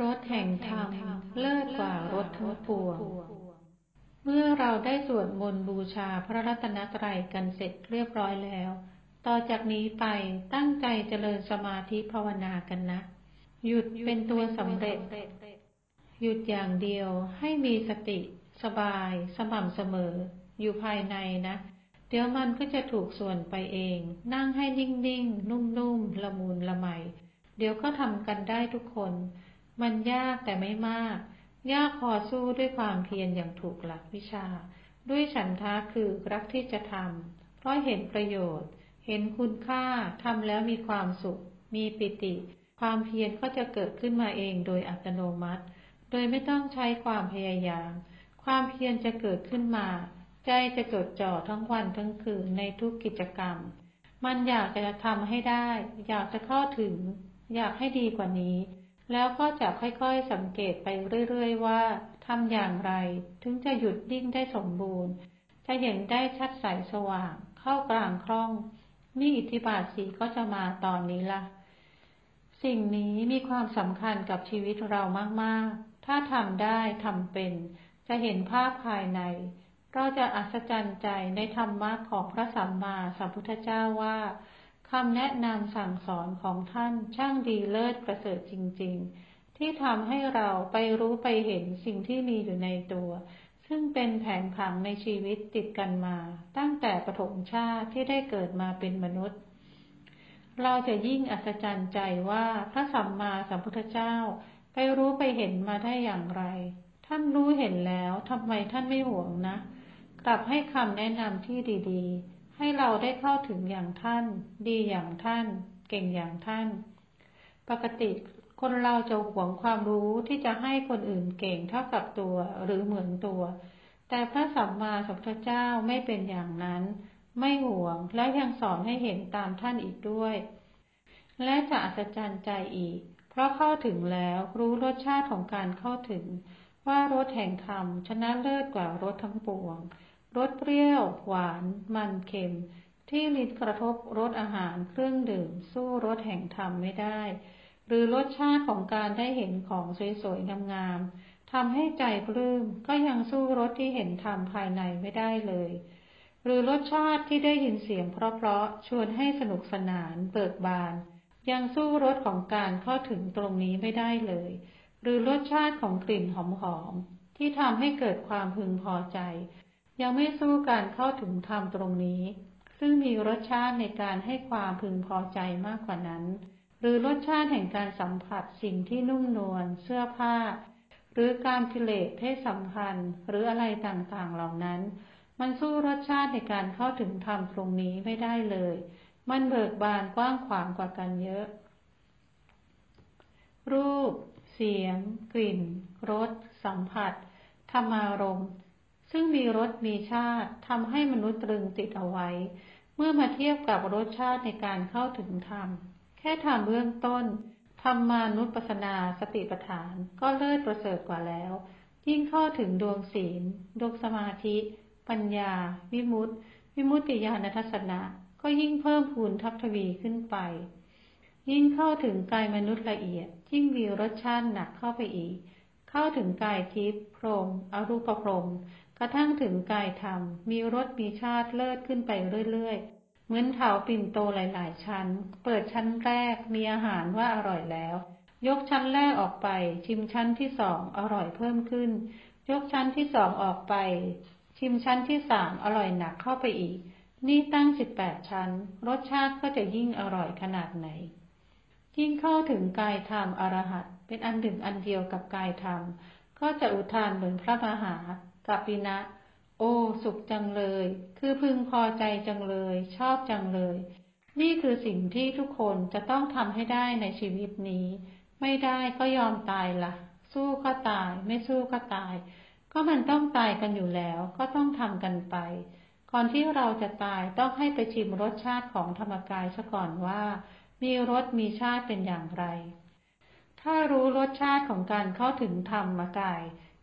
รถแห่งธรรมเลิศกว่ารถทั้งปวง เมื่อเราได้สวดมนต์บูชาพระรัตนตรัยกันเสร็จเรียบร้อยแล้ว ต่อจากนี้ไปตั้งใจเจริญสมาธิภาวนากันนะ หยุดเป็นตัวสำเร็จ หยุดอย่างเดียวให้มีสติ สบาย สม่ำเสมอ อยู่ภายในนะ เดี๋ยวมันก็จะถูกส่วนไปเอง นั่งให้นิ่งๆ นุ่มๆ ละมุนละไม เดี๋ยวก็ทำกันได้ทุกคน มันยากแต่ไม่มาก ยากพอสู้ด้วยความเพียรอย่างถูกหลักวิชา ด้วยฉันทาคือรักที่จะทำเพราะเห็นประโยชน์ เห็นคุณค่าทำแล้วมีความสุข มีปิติ ความเพียรก็จะเกิดขึ้นมาเองโดยอัตโนมัติ โดยไม่ต้องใช้ความพยายาม ความเพียรจะเกิดขึ้นมา ใจจะจดจ่อทั้งวันทั้งคืนในทุกกิจกรรม มันอยากจะทำให้ได้ อยากจะเข้าถึง อยากให้ดีกว่านี้ แล้วก็จะค่อยๆสังเกตไปเรื่อยๆว่าทำอย่างไรถึงจะหยุดนิ่งได้สมบูรณ์ จะเห็นได้ชัดใสสว่าง เข้ากลางคล่อง นี่อิทธิบาทสีก็จะมาตอนนี้ละ่ะ สิ่งนี้มีความสำคัญกับชีวิตเรามากๆ ถ้าทำได้ทำเป็น จะเห็นภาพภายใน เราจะอัศจรรย์ใจในธรรมะของพระสัมมาสัมพุทธเจ้าว่า คำแนะนำสั่งสอนของท่านช่างดีเลิศประเสริฐจริง ๆ ที่ทำให้เราไปรู้ไปเห็นสิ่งที่มีอยู่ในตัว ซึ่งเป็นแผนผังในชีวิตติดกันมา ตั้งแต่ปฐมชาติที่ได้เกิดมาเป็นมนุษย์ เราจะยิ่งอัศจรรย์ใจว่าพระสัมมาสัมพุทธเจ้า ไปรู้ไปเห็นมาได้อย่างไร ท่านรู้เห็นแล้วทำไมท่านไม่ห่วงนะ กลับให้คำแนะนำที่ดี ๆ ให้เราได้เข้าถึงอย่างท่าน ดีอย่างท่าน เก่งอย่างท่าน ปกติคนเราจะหวงความรู้ที่จะให้คนอื่นเก่งเท่ากับตัวหรือเหมือนตัว แต่พระสัมมาสัมพุทธเจ้าไม่เป็นอย่างนั้น ไม่หวงและยังสอนให้เห็นตามท่านอีกด้วย และจะอัศจรรย์ใจอีก เพราะเข้าถึงแล้วรู้รสชาติของการเข้าถึง ว่ารสแห่งธรรมชนะเลิศกว่ารสทั้งปวง รสเปรี้ยว หวาน มันเค็ม ที่ลิ้นกระทบรสอาหารเครื่องดื่ม สู้รสแห่งธรรมไม่ได้ หรือรสชาติของการได้เห็นของสวยๆงามๆทำให้ใจปลื้มก็ยังสู้รสที่เห็นธรรมภายในไม่ได้เลย หรือรสชาติที่ได้ยินเสียงเพราะๆชวนให้สนุกสนานเบิกบาน ยังสู้รสของการเข้าถึงตรงนี้ไม่ได้เลย หรือรสชาติของกลิ่นหอมๆที่ทำให้เกิดความพึงพอใจ ยังไม่สู้การเข้าถึงธรรมตรงนี้ ซึ่งมีรสชาติในการให้ความพึงพอใจมากกว่านั้น หรือรสชาติแห่งการสัมผัสสิ่งที่นุ่มนวลเสื้อผ้า หรือการกิเลสเพศสัมพันธ์ หรืออะไรต่างๆเหล่านั้น มันสู้รสชาติในการเข้าถึงธรรมตรงนี้ไม่ได้เลย มันเบิกบานกว้างขวางกว่ากันเยอะ รูป เสียง กลิ่นรสสัมผัสธรรมารมณ์ ซึ่งมีรสมีชาติทำให้มนุษย์ตรึงติดเอาไว้ เมื่อมาเทียบกับรสชาติในการเข้าถึงธรรม แค่ทำเบื้องต้นธรรมานุปัสนาสติปัฏฐานก็เลิศประเสริฐกว่าแล้ว ยิ่งเข้าถึงดวงศีล ดวงสมาธิ ปัญญา วิมุตติ วิมุตติญาณทัศนะ ก็ยิ่งเพิ่มพูนทับทวีขึ้นไป ยิ่งเข้าถึงกายมนุษย์ละเอียด ยิ่งมีรสชาติหนักเข้าไปอีก เข้าถึงกายทิพย์พรหมอรูปพรหม ระทั่งถึงกายธรรม มีรสมีชาติเลิศขึ้นไปเรื่อยๆ เหมือนเถาปิ่นโตหลาย ๆ ชั้น เปิดชั้นแรกมีอาหารว่าอร่อยแล้ว ยกชั้นแรกออกไป ชิมชั้นที่สองอร่อยเพิ่มขึ้น ยกชั้นที่สองออกไป ชิมชั้นที่สามอร่อยหนักเข้าไปอีก นี่ตั้งสิบแปดชั้น รสชาติก็จะยิ่งอร่อยขนาดไหน ยิ่งเข้าถึงกายธรรมอรหัตเป็นอันหนึ่งอันเดียวกับกายธรรมก็จะอุทานเหมือนพระมหา กัปปินะ โอ้ สุขจังเลย คือพึงพอใจจังเลย ชอบจังเลย นี่คือสิ่งที่ทุกคนจะต้องทำให้ได้ในชีวิตนี้ ไม่ได้ก็ยอมตายละ่ะ สู้ก็ตาย ไม่สู้ก็ตาย ก็มันต้องตายกันอยู่แล้ว ก็ต้องทำกันไป ก่อนที่เราจะตายต้องให้ไปชิมรสชาติของธรรมกายซะก่อนว่า มีรสมีชาติเป็นอย่างไร ถ้ารู้รสชาติของการเข้าถึงธรรมกาย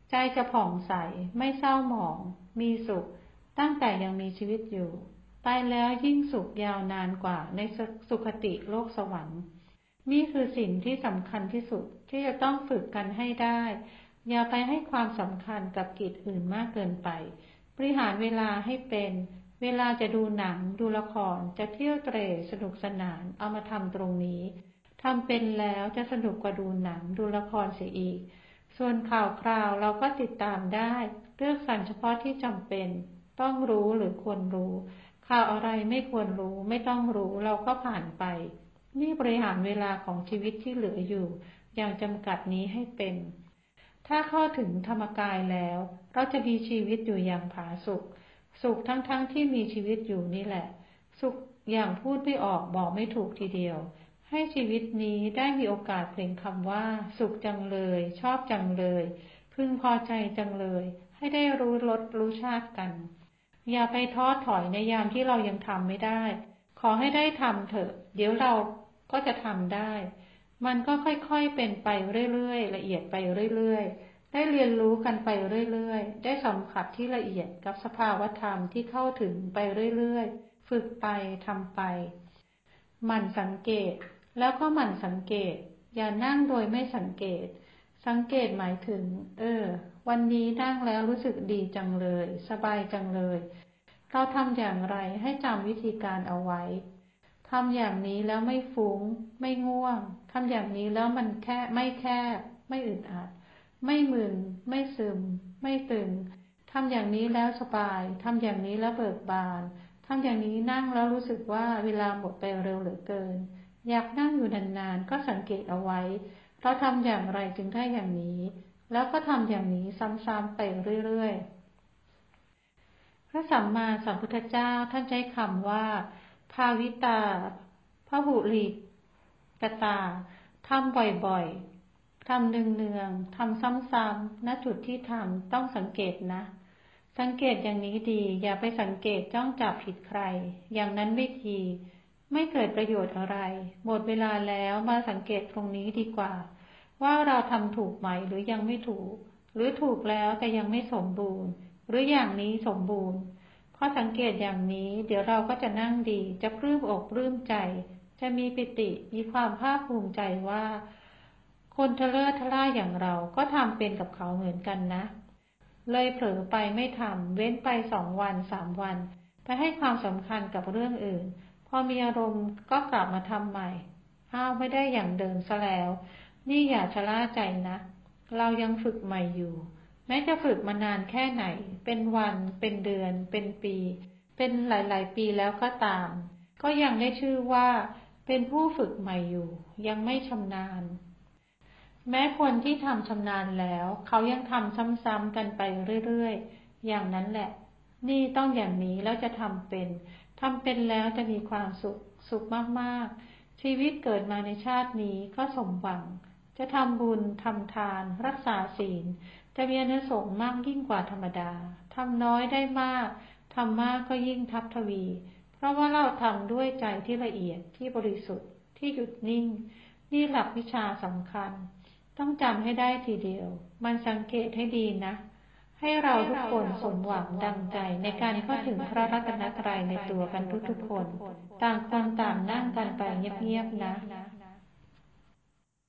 ใจจะผ่องใส ไม่เศร้าหมอง มีสุข ตั้งแต่ยังมีชีวิตอยู่ ตายแล้วยิ่งสุขยาวนานกว่าในสุขติโลกสวรรค์ นี่คือสิ่งที่สำคัญที่สุดที่จะต้องฝึกกันให้ได้ อย่าไปให้ความสำคัญกับกิจอื่นมากเกินไป บริหารเวลาให้เป็น เวลาจะดูหนัง ดูละคร จะเที่ยวเตร่สนุกสนาน เอามาทำตรงนี้ ทำเป็นแล้วจะสนุกกว่าดูหนัง ดูละครเสียอีก ส่วนข่าวคราวเราก็ติดตามได้ เลือกสรรเฉพาะที่จำเป็น ต้องรู้หรือควรรู้ ข่าวอะไรไม่ควรรู้ ไม่ต้องรู้เราก็ผ่านไป นี่บริหารเวลาของชีวิตที่เหลืออยู่ อย่างจำกัดนี้ให้เป็น ถ้าเข้าถึงธรรมกายแล้ว เราจะมีชีวิตอยู่อย่างผาสุกสุขทั้งๆทที่มีชีวิตอยู่นี่แหละ สุขอย่างพูดไม่ออกบอกไม่ถูกทีเดียว ให้ชีวิตนี้ได้มีโอกาสเปล่งคำว่า สุขจังเลย ชอบจังเลย พึงพอใจจังเลย ให้ได้รู้รสรู้ชาติกัน อย่าไปท้อถอยในยามที่เรายังทำไม่ได้ ขอให้ได้ทำเถอะ เดี๋ยวเราก็จะทำได้ มันก็ค่อยๆเป็นไปเรื่อยๆละเอียดไปเรื่อยๆ ได้เรียนรู้กันไปเรื่อยๆ ได้สัมผัสที่ละเอียดกับสภาวธรรมที่เข้าถึงไปเรื่อยๆ ฝึกไปทำไป มันสังเกต แล้วก็หมั่นสังเกต อย่านั่งโดยไม่สังเกต สังเกตหมายถึง เออ วันนี้นั่งแล้วรู้สึกดีจังเลย สบายจังเลย เราทำอย่างไรให้จำวิธีการเอาไว้ทำอย่างนี้แล้วไม่ฟุง้ง ไม่ง่วงทำอย่างนี้แล้วมันแค่ไม่แคบไม่อึดอัด ไม่มึน ไม่ซึม ไม่ตึงทำอย่างนี้แล้วสบายทำอย่างนี้แล้วเบิกบานทำอย่างนี้นั่งแล้วรู้สึกว่าเวลาหมดไปเร็วเหลือเกิน อยากนั่งอยู่นานๆ ก็สังเกตเอาไว้ เราทำอย่างไรจึงได้อย่างนี้ แล้วก็ทำอย่างนี้ซ้ำๆไปเรื่อยๆ พระสัมมาสัมพุทธเจ้าท่านใช้คำว่า ภาวิตาพหุลิกตาทำบ่อยๆ ทำเนืองๆ ทำซ้ำๆ ณ จุดที่ทำต้องสังเกตนะ สังเกตอย่างนี้ดี อย่าไปสังเกตจ้องจับผิดใคร อย่างนั้นไม่ดี ไม่เกิดประโยชน์อะไร หมดเวลาแล้วมาสังเกตตรงนี้ดีกว่า ว่าเราทำถูกไหมหรือยังไม่ถูก หรือถูกแล้วแต่ยังไม่สมบูรณ์ หรืออย่างนี้สมบูรณ์พอสังเกตอย่างนี้เดี๋ยวเราก็จะนั่งดี จะปลื้มอกปลื้มใจ จะมีปิติมีความภาคภูมิใจว่า คนทะเลาะทะล่าอย่างเราก็ทำเป็นกับเขาเหมือนกันนะ เลยเผลอไปไม่ทำเว้นไปสองวันสามวัน ไปให้ความสำคัญกับเรื่องอื่น พอมีอารมณ์ก็กลับมาทำใหม่ อ้าวไม่ได้อย่างเดิมซะแล้ว นี่อย่าชะล่าใจนะ เรายังฝึกใหม่อยู่ แม้จะฝึกมานานแค่ไหน เป็นวัน เป็นเดือน เป็นปี เป็นหลาย ๆ ปีแล้วก็ตาม ก็ยังได้ชื่อว่า เป็นผู้ฝึกใหม่อยู่ ยังไม่ชำนาญ แม้คนที่ทำชำนาญแล้ว เขายังทำซ้ำๆกันไปเรื่อย ๆ อย่างนั้นแหละ นี่ต้องอย่างนี้แล้วจะทำเป็น ทำเป็นแล้วจะมีความสุขสุขมากๆ ชีวิตเกิดมาในชาตินี้ก็สมหวัง จะทำบุญทำทาน รักษาศีล จะมีอนุสงส์มากยิ่งกว่าธรรมดาทำน้อยได้มากทำมากก็ยิ่งทับทวี เพราะว่าเราทำด้วยใจที่ละเอียดที่บริสุทธิ์ที่หยุดนิ่ง นี่หลักวิชาสำคัญ ต้องจำให้ได้ทีเดียว มันสังเกตให้ดีนะ ให้เราทุกคนสมหวังดังใจในการเข้าถึงพระรัตนตรัยในตัวกันทุกๆคน ต่างคนต่างนั่งกันไปเงียบๆนะ